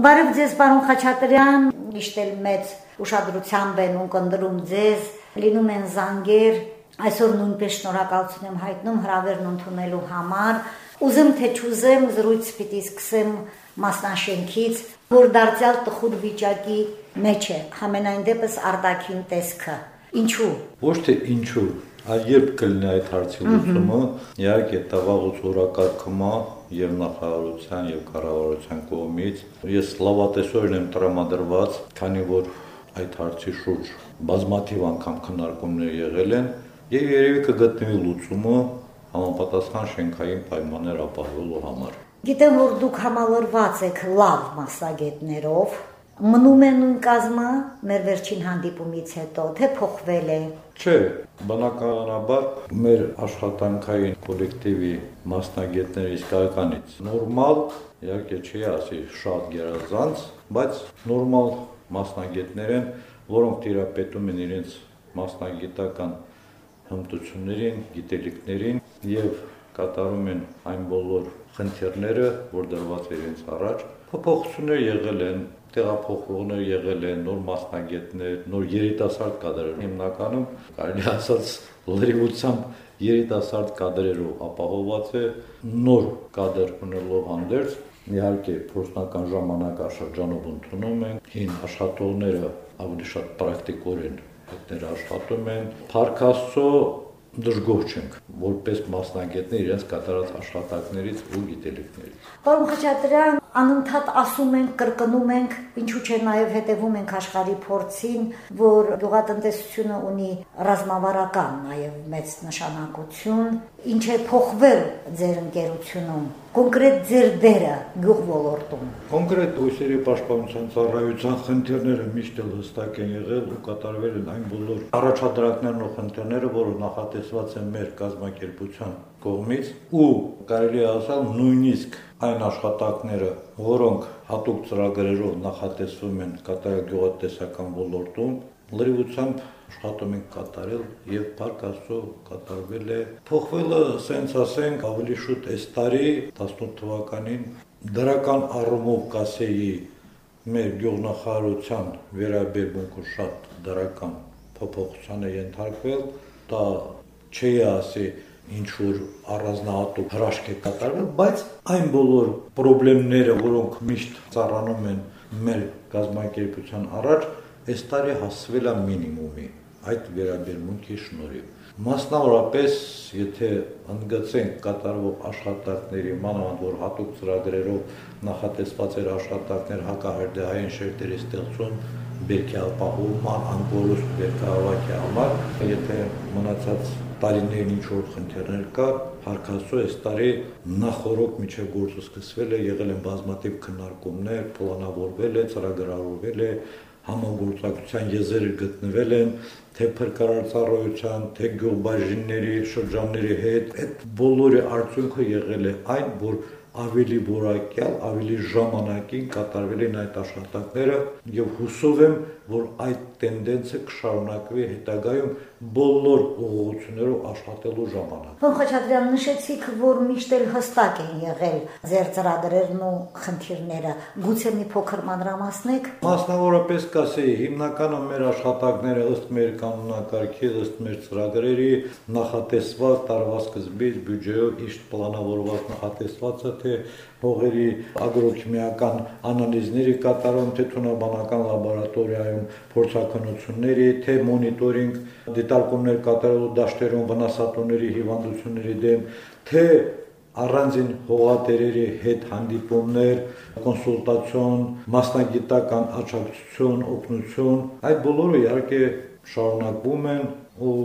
Բարև ձեզ, պարոն Խաչատրյան, միշտ էլ մեծ ուշադրությամբ են ունկնդրում ձեզ, լինում են զանգեր, այսօր նույնպես շնորհակալություն եմ հայտնում հրավերն ընդունելու համար։ Ուզեմ թե չուզեմ զրույց պիտի սկսեմ մասնաշենքից, որ դարձյալ տխուր վիճակի մեջ է, համենայն դեպս արտաքին տեսքը։ Ինչու։ Ոչ թե ինչու, այլ երբ կլինի այդ հարցի լուծումը, իհարկե տաղաղուց օրակարգումա եւ նախարարության եւ կառավարության կողմից ես լավատեսորեն եմ տրամադրված, քանի որ այդ հարցի շուրջ բազմաթիվ անգամ քննարկումներ եղել են եւ երևի կգտնվի լուծումը համապատասխան շենքային պայմաններ ապահովելու համար։ Գիտեմ, որ դուք համալրված եք լավ մասնագետներով, մնում է նույն կազմը մեր վերջին հանդիպումից հետո, թե փոխվել է։ Չէ, բնականաբար մեր աշխատանքային կոլեկտիվի մասնագետները իսկականից նորմալ, իհարկե չի ասի շատ գերազանց, բայց նորմալ մասնագետներ են, որոնք տիրապետում են իրենց մասնագիտական հմտություններին, գիտելիքներին եւ կատարում են այն բոլոր խնդիրները, որ դրված է իրենց առաջ։ Փոփոխություններ եղել են, տեղափոխողներ եղել են, նոր մասնագետներ, նոր երիտասարդ կադրեր։ Հիմնականում կարելի ասած լրիվությամբ երիտասարդ կադրերով ապահոված է նոր կադր ունելով հանդերձ իհարկե փորձնական ժամանակաշրջանով ընդունում են հին աշխատողները ավելի շատ պրակտիկորեն հետներ աշխատում են Փարքաստո դժգոհ չենք որպես մասնագետներ իրենց կատարած աշխատանքներից ու գիտելիքներից Պարոն Խաչատրյան անընդհատ ասում ենք, կրկնում ենք, ինչու՞ չէ նաև հետևում ենք աշխարհի փորձին, որ գյուղատնտեսությունը ունի ռազմավարական նաև մեծ նշանակություն, ինչ է փոխվել ձեր ընկերությունում, կոնկրետ ձեր դերը գյուղ ոլորտում։ Կոնկրետ ուսերի պաշտպանության ծառայության խնդիրները միշտ էլ հստակ են եղել ու կատարվել են այն բոլոր առաջադրանքներն ու խնդիրները, որը նախատեսված են մեր կազմակերպության կողմից ու կարելի ասալ նույնիսկ այն աշխատանքները, որոնք հատուկ ծրագրերով նախատեսվում են կատարել գյուղատնտեսական ոլորտում, լրիվությամբ աշխատում ենք կատարել եւ Փարք Աստծո կատարվել է։ Փոխվելը, ասենց ասենք, ավելի շուտ այս տարի 18 թվականին դրական առումով կասեի մեր գյուղնախարարության վերաբերմունքը շատ դրական փոփոխության է ենթարկվել, դա չի ասի ինչ որ առանձնահատուկ հրաշք է կատարվել, բայց այն բոլոր խնդիրները, որոնք միշտ ծառանում են մեր գազམ་ակերպության առաջ, այս տարի հասցվել է մինիմումի այդ վերաբերմունքի շնորհիվ։ Մասնավորապես, եթե ընդգծենք կատարվող աշխատանքների, մանավանդ որ հատուկ ծրագրերով նախատեսված էր աշխատանքներ հակահարդային շերտերի ստեղծում, բերքի ապահովման, անկորուստ բերքահավաքի համար, եթե մնացած տարիներին ինչ որ խնդիրներ կա, հարկասու այս տարի նախորոք միջև գործը սկսվել է, եղել են բազմաթիվ քննարկումներ, պլանավորվել է, ծրագրավորվել է, համագործակցության եզերը գտնվել են թե փրկարար ծառայության, թե գյուղբաժինների, շրջանների հետ։ Այդ բոլորի արդյունքը եղել է այն, որ ավելի որակյալ, ավելի ժամանակին կատարվել են այդ աշխատանքները եւ հուսով եմ, որ այդ տենդենսը կշարունակվի հետագայում բոլոր ուղղություններով աշխատելու ժամանակ։ Պարոն Խաչատրյան, նշեցիք, որ միշտ էլ հստակ են եղել ձեր ծրագրերն ու խնդիրները։ Գուցե մի փոքր մանրամասնեք։ Մասնավորապես կասեի, հիմնականը մեր աշխատանքները ըստ մեր կանոնակարգի, ըստ մեր ծրագրերի նախատեսված տարվա սկզբից բյուջեով իշտ պլանավորված նախատեսվածը թե հողերի ագրոքիմիական անալիզների կատարում, թե թունաբանական լաբորատորիայում փորձակնությունների, թե մոնիտորինգ դիտարկումներ կատարելու դաշտերում վնասատուների հիվանդությունների դեմ, թե առանձին հողատերերի հետ հանդիպումներ, կոնսուլտացիոն, մասնագիտական աջակցություն, օգնություն, այդ բոլորը իհարկե շարունակվում են ու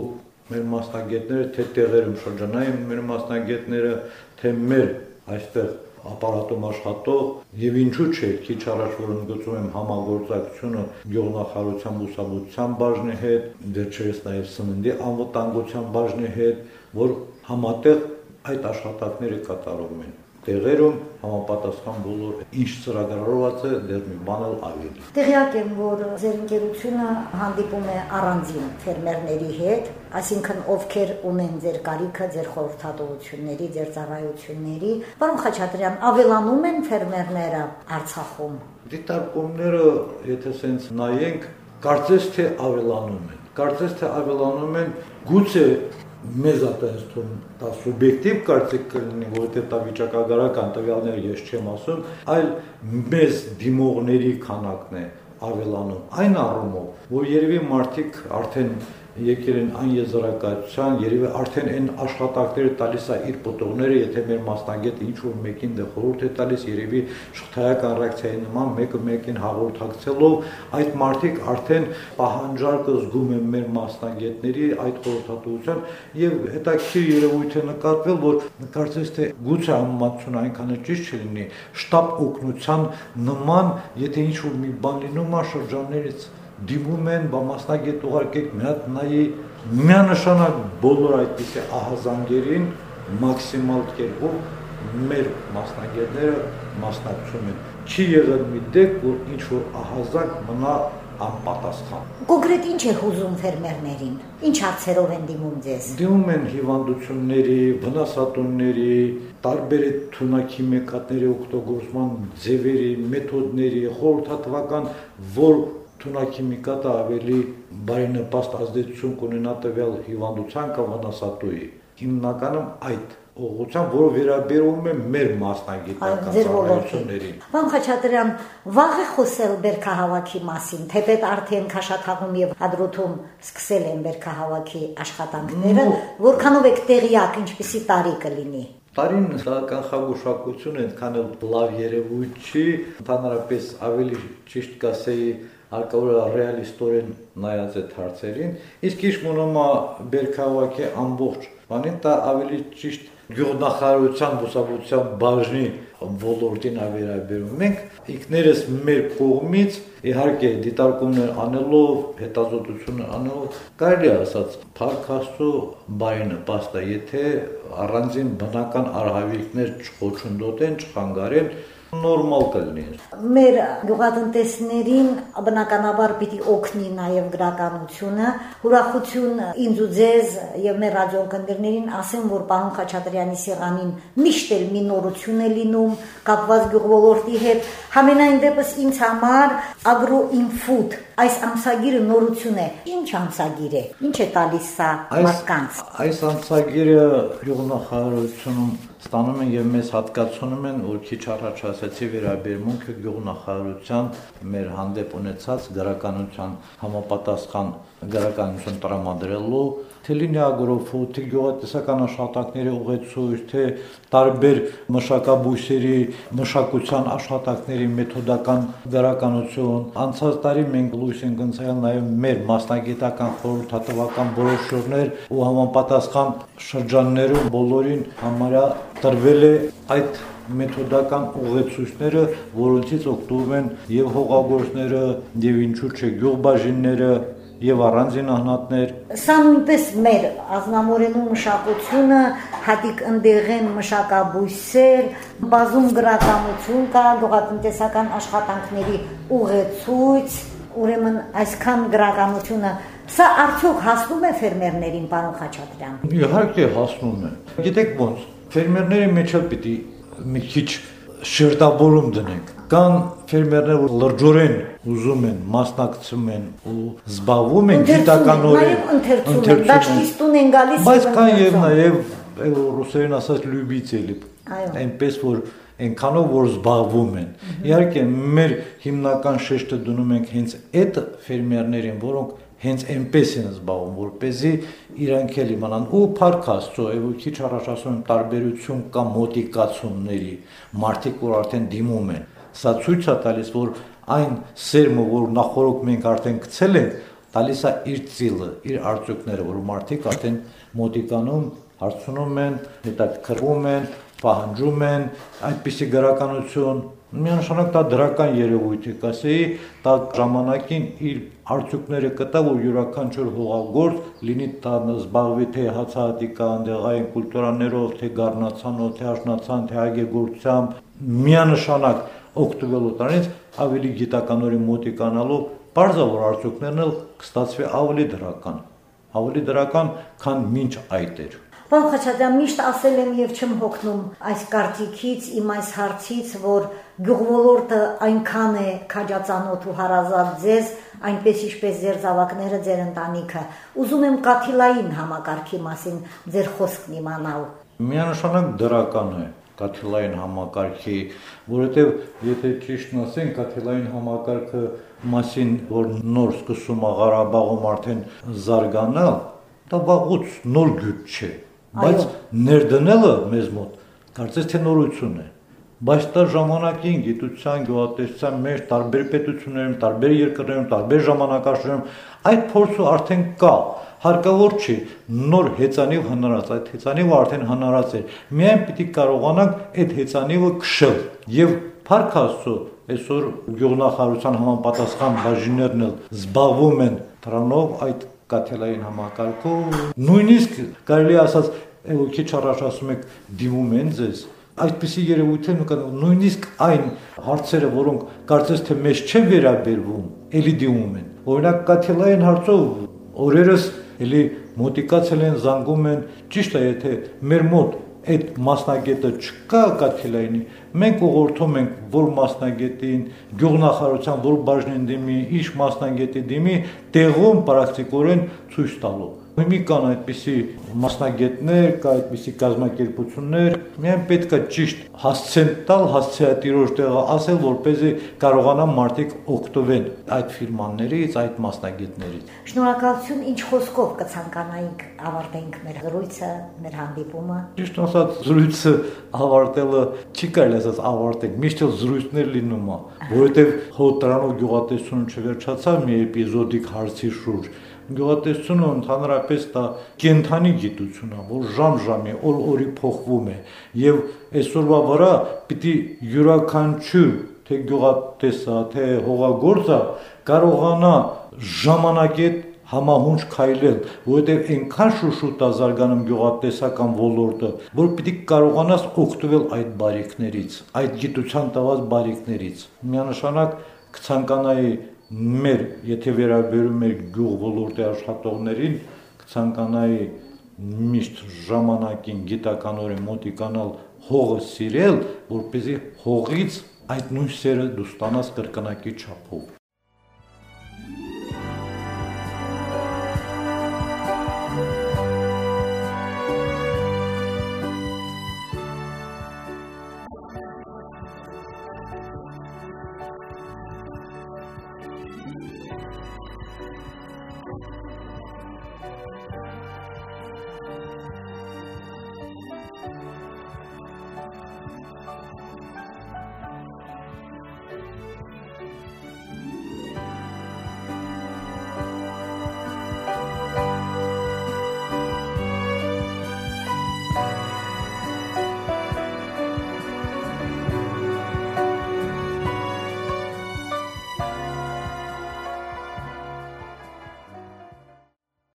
մեր մասնագետները թե տեղերում շրջանային մեր մասնագետները, թե մեր այստեղ ապարատում աշխատող եւ ինչու՞ չէ քիչ առաջ որ ընդգծում եմ համագործակցությունը գյուղնախարարության ուսանողության բաժնի հետ, դեռ նաեւ սննդի անվտանգության բաժնի հետ, որ համատեղ այդ աշխատանքները կատարում են տեղերում համապատասխան բոլոր ինչ ծրագրավորված է դեռ մի բան էլ ավելի։ Տեղյակ եմ, որ ձեր ընկերությունը հանդիպում է առանձին ֆերմերների հետ, այսինքն ովքեր ունեն ձեր կարիքը, ձեր խորհրդատվությունների, ձեր ծառայությունների։ Պարոն Խաչատրյան, ավելանում են ֆերմերները Արցախում։ Դիտարկումները, եթե սենց նայենք, կարծես թե ավելանում են։ Կարծես թե ավելանում են գուցե մեզ ատես թվում դա սուբյեկտիվ կարծիք կլինի, որովհետև դա վիճակագրական տվյալներ ես չեմ ասում, այլ մեզ դիմողների քանակն է ավելանում։ Այն առումով, որ երևի մարդիկ արդեն եկել են այն եզրակացության, երևի արդեն այն աշխատանքները տալիս է իր պտուղները, եթե մեր մասնագետը ինչ որ մեկին դե խորհուրդ է տալիս, երևի շղթայական ռեակցիայի նման մեկը մեկին հաղորդակցելով, այդ մարդիկ արդեն պահանջարկը զգում են մեր մասնագետների այդ խորհրդատվության եւ հետաքրիր երևույթ է նկատվել, որ կարծես թե գուցե համեմատությունը այնքան էլ ճիշտ չլինի, շտաբ օգնության նման, եթե ինչ որ մի բան լինում է շրջաններից դիմում են, բա մասնագետ ուղարկեք մի հատ նայի միանշանակ բոլոր այդպիսի ահազանգերին մաքսիմալ կերպով մեր մասնագետները մասնակցում են։ Չի եղել մի դեպք, որ ինչ որ ահազանգ մնա անպատասխան։ Կոնկրետ ինչ է հուզում ֆերմերներին։ Ինչ հարցերով են դիմում ձեզ։ Դիմում են հիվանդությունների, վնասատունների, տարբեր թունակի մեկատների օգտագործման ձևերի, մեթոդների, խորհրդատվական, որ թունաքիմիկատը ավելի բարենպաստ ազդեցություն կունենա տվյալ հիվանդության կամ վնասատուի։ Հիմնականում այդ ուղղությամբ, որը վերաբերում է մեր մասնագիտական ծառայություններին։ Պարոն Խաչատրյան, վաղ է խոսել Բերքահավաքի մասին, թեպետ արդեն Քաշաթաղում եւ Հադրութում սկսել են Բերքահավաքի աշխատանքները, որքանով եք տեղյակ, ինչպիսի տարի կլինի։ Տարին կանխագուշակություն այնքան էլ լավ երևույթ չի, ընդհանրապես ավելի ճիշտ կասեի հարկավոր է ռեալիստորեն նայած այդ հարցերին, իսկ ինչ մնում է Բերքահավաքի ամբողջ բանին, դա ավելի ճիշտ գյուղնախարարության բուսաբուծության բաժնի ոլորտին ավերաբերում ենք ինքներս մեր կողմից իհարկե դիտարկումներ անելով հետազոտություն անելով կարելի ասած փառքաստու բայնպաստ է եթե առանձին բնական արհավիրքներ չխոչընդոտեն չխանգարեն նորմալ կլինի։ Մեր գյուղատնտեսներին բնականաբար պիտի օգնի նաև գրականությունը։ Ուրախություն ինձ ու ձեզ եւ մեր ռադիոընկերներին ասեմ, որ պարոն Խաչատրյանի սեղանին միշտ էլ մի նորություն է լինում կապված գյուղոլորտի հետ։ Համենայն դեպս ինձ համար agro-infood այս ամսագիրը նորություն է։ Ինչ ամսագիր է։ Ինչ է տալիս սա մարդկանց։ Այս ամսագիրը գյուղնախարարությունում ստանում են եւ մեզ հատկացնում են, որ քիչ առաջ ասացի վերաբերմունքը գյուղնախարարության մեր հանդեպ ունեցած գրականության համապատասխան գրականություն տրամադրելու թե լինի ագրոֆու, թե գյուղատնտեսական աշխատանքների ուղեցույց, թե տարբեր մշակաբույսերի մշակության աշխատանքների մեթոդական գրականություն։ Անցած տարի մենք լույս ենք ընծայել նաև մեր մասնագիտական խորհրդատվական բրոշյուրներ ու համապատասխան շրջաններում բոլորին համարյա տրվել է այդ մեթոդական ուղեցույցները, որոնցից օգտվում են եւ հողագործները, եւ ինչու՞ չէ գյուղբաժինները, եւ առանձին ահնատներ։ Սա նույնպես մեր ազնամորենու մշակությունը հատիկ ընդեղեն մշակաբույսեր, բազում գրականություն կա, գյուղատնտեսական աշխատանքների ուղեցույց, ուրեմն այսքան գրականությունը Սա արդյոք հասնում է ֆերմերներին, պարոն Խաչատրյան։ Իհարկե հասնում է։ Գիտեք ոնց, ֆերմերների մեջ էլ պիտի մի քիչ շերտավորում դնենք։ Կան ֆերմերներ, որ լրջորեն ուզում են, մասնակցում են ու զբաղվում են գիտականորեն, ընթերցում են, դաշտիստուն են գալիս։ Բայց կան եւ նաեւ ռուսերեն ասած լյուբիցելի։ Այնպես որ այնքանով որ զբաղվում են։ Իհարկե մեր հիմնական շեշտը դնում ենք հենց այդ ֆերմերներին, որոնք հենց այնպես են զբաղվում, որ เป զի իրանք էլ իմանան ու փառք Աստծո, եւ քիչ առաջ ասում եմ տարբերություն կա մոտիկացումների, մարդիկ որ արդեն դիմում են։ Սա ցույց է տալիս, որ այն սերմը, որ նախորոք մենք արդեն գցել ենք, տալիս է իր ծիլը, իր արդյունքները, որ մարդիկ արդեն մոտիկանում հարցնում են, հետաքրվում են, պահանջում են այդպիսի գրականություն միանշանակ դա դրական երևույթ է, կասեի, դա ժամանակին իր արդյունքները կտա, որ յուրաքանչյուր հողագործ լինի դա զբաղվի թե հացահատիկան, դեղային կուլտուրաներով, թե գառնացանով, թե աշնացան, թե այգեգործությամբ, միանշանակ օգտվելու տնից ավելի գիտականորեն մոտիկանալով, բարձա որ արդյունքներն էլ կստացվի ավելի դրական, ավելի դրական, քան մինչ այդ էր։ Պարոն Խաչատրյան, միշտ ասել եմ եւ չեմ հոգնում այս կարծիքից, իմ այս հարցից, որ գյուղվոլորտը այնքան է քաջածանոթ ու հարազատ ձեզ, այնպես ինչպես ձեր զավակները, ձեր ընտանիքը։ Ուզում եմ կաթիլային համակարգի մասին ձեր խոսքն իմանալ։ Միանշանակ դրական է կաթիլային համակարգի, որովհետև եթե ճիշտն ասենք, կաթիլային համակարգը մասին, որ նոր սկսում է Ղարաբաղում արդեն զարգանալ, դա վաղուց նոր գյուտ չէ, բայց ներդնելը մեզ մոտ կարծես թե նորություն է բայց դա ժամանակին գիտության, գյուղատնտեսության մեջ տարբեր պետություններում, տարբեր երկրներում, տարբեր ժամանակաշրջանում այդ փորձը արդեն կա։ Հարկավոր չի նոր հեծանիվ հնարած, այդ հեծանիվը արդեն հնարած է։ Միայն պիտի կարողանանք այդ հեծանիվը քշել եւ Փառք Աստծո, այսօր գյուղնախարարության համապատասխան բաժիններն զբաղվում են դրանով այդ կաթելային համակարգով։ Նույնիսկ կարելի ասած, քիչ առաջ ասում եք դիմում են ձեզ այդպիսի երևույթներ կան նույնիսկ այն հարցերը, որոնք կարծես թե մեզ չեն վերաբերվում, ելի դիմում են։ Օրինակ կաթելային հարցով օրերս էլի մոտիկացել են, զանգում են, ճիշտ է, եթե մեր մոտ այդ մասնագետը չկա կաթելայինի, մենք ուղղորդում ենք որ մասնագետին, գյուղնախարարության որ բաժնին դիմի, ինչ մասնագետի դիմի, տեղում պրակտիկորեն ցույց տալու Հիմի կան այդպիսի մասնագետներ, կա այդպիսի կազմակերպություններ, միայն պետք է ճիշտ հասցեն տալ, հասցեատիրոջ տեղը ասել, որ เป զի կարողանան մարդիկ օգտվեն այդ ֆիրմաներից, այդ մասնագետներից։ Շնորհակալություն, ինչ խոսքով կցանկանայինք ավարտենք մեր զրույցը, մեր հանդիպումը։ Ճիշտ ասած, զրույցը ավարտելը չի կարելի ասած ավարտենք, միշտ զրույցներ լինում է, որովհետև հոտ դրանով գյուղատնտեսությունը չվերջացավ մի էպիզոդիկ հարցի շուրջ Գյուղատնտեսությունը ընդհանրապես դա կենթանի գիտություն է, որ ժամ-ժամի օր-օրի փոխվում է եւ այսօրվա վրա պիտի յուրաքանչյուր թե գյուղատնտեսա, թե հողագործա կարողանա ժամանակետ համահունչ քայլել, որովհետև այնքան շուշուտ է զարգանում գյուղատնտեսական ոլորտը, որ պիտի կարողանաս օգտվել այդ բարիկներից, այդ գիտության տված բարիկներից։ Միանշանակ կցանկանայի մեր, եթե վերաբերում եք գյուղ ոլորտի աշխատողներին, կցանկանայի միշտ ժամանակին գիտականորեն մոտիկանալ հողը սիրել, որպեսզի հողից այդ նույն սերը դու ստանաս կրկնակի չափով